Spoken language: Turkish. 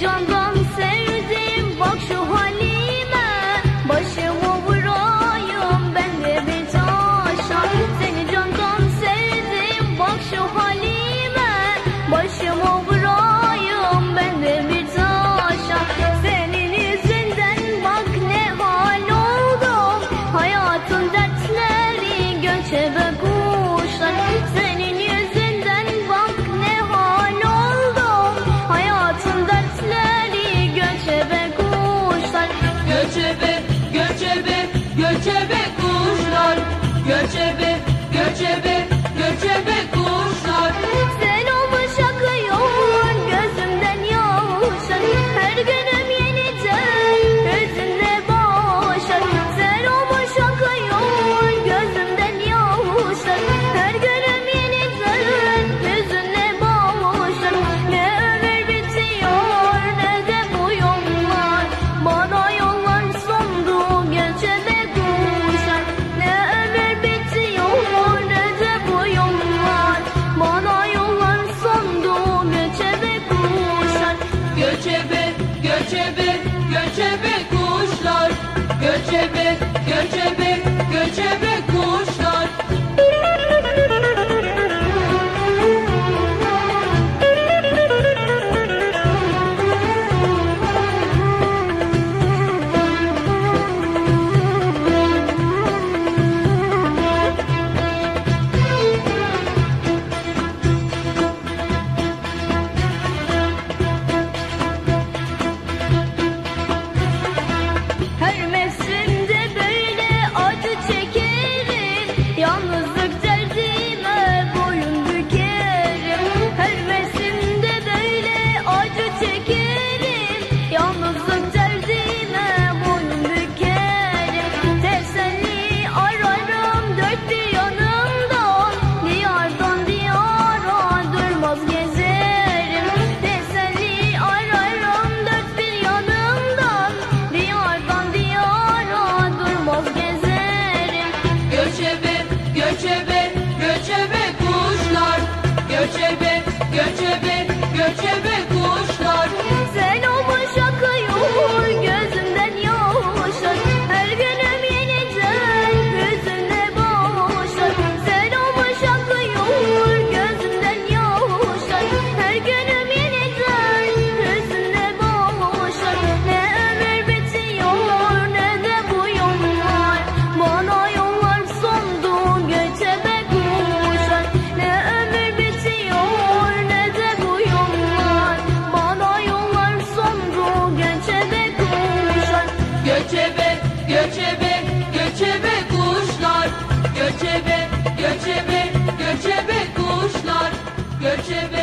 John göçebe, göçebe, göçebe. Göçebe, göçebe. göçebe, göçebe kuşlar, göçebe, göçebe, göçebe kuşlar, göçebe.